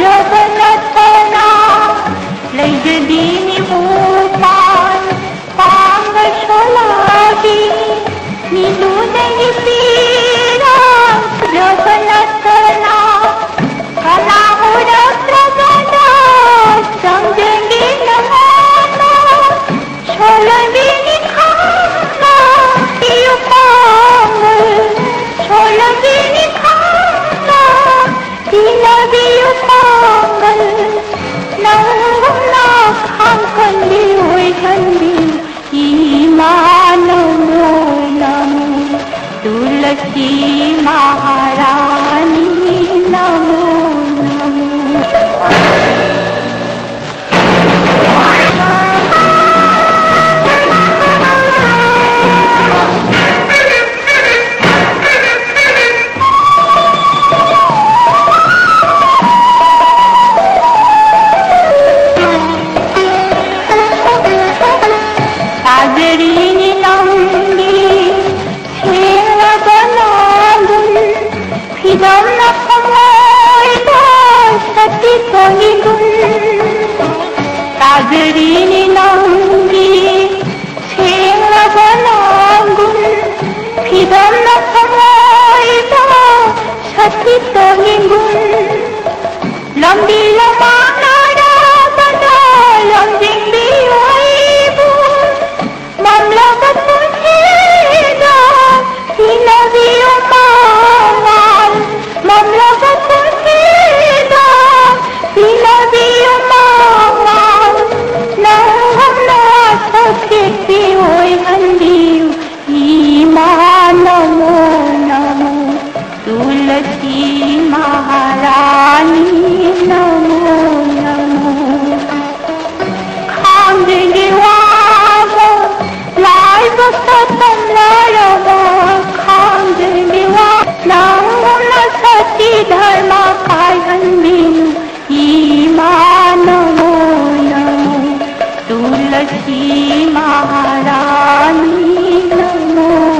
يا قنا ليس ديني हि मा नमो तुलसी महाराज। Tazirini nam लक्ष्मी महारानी नमो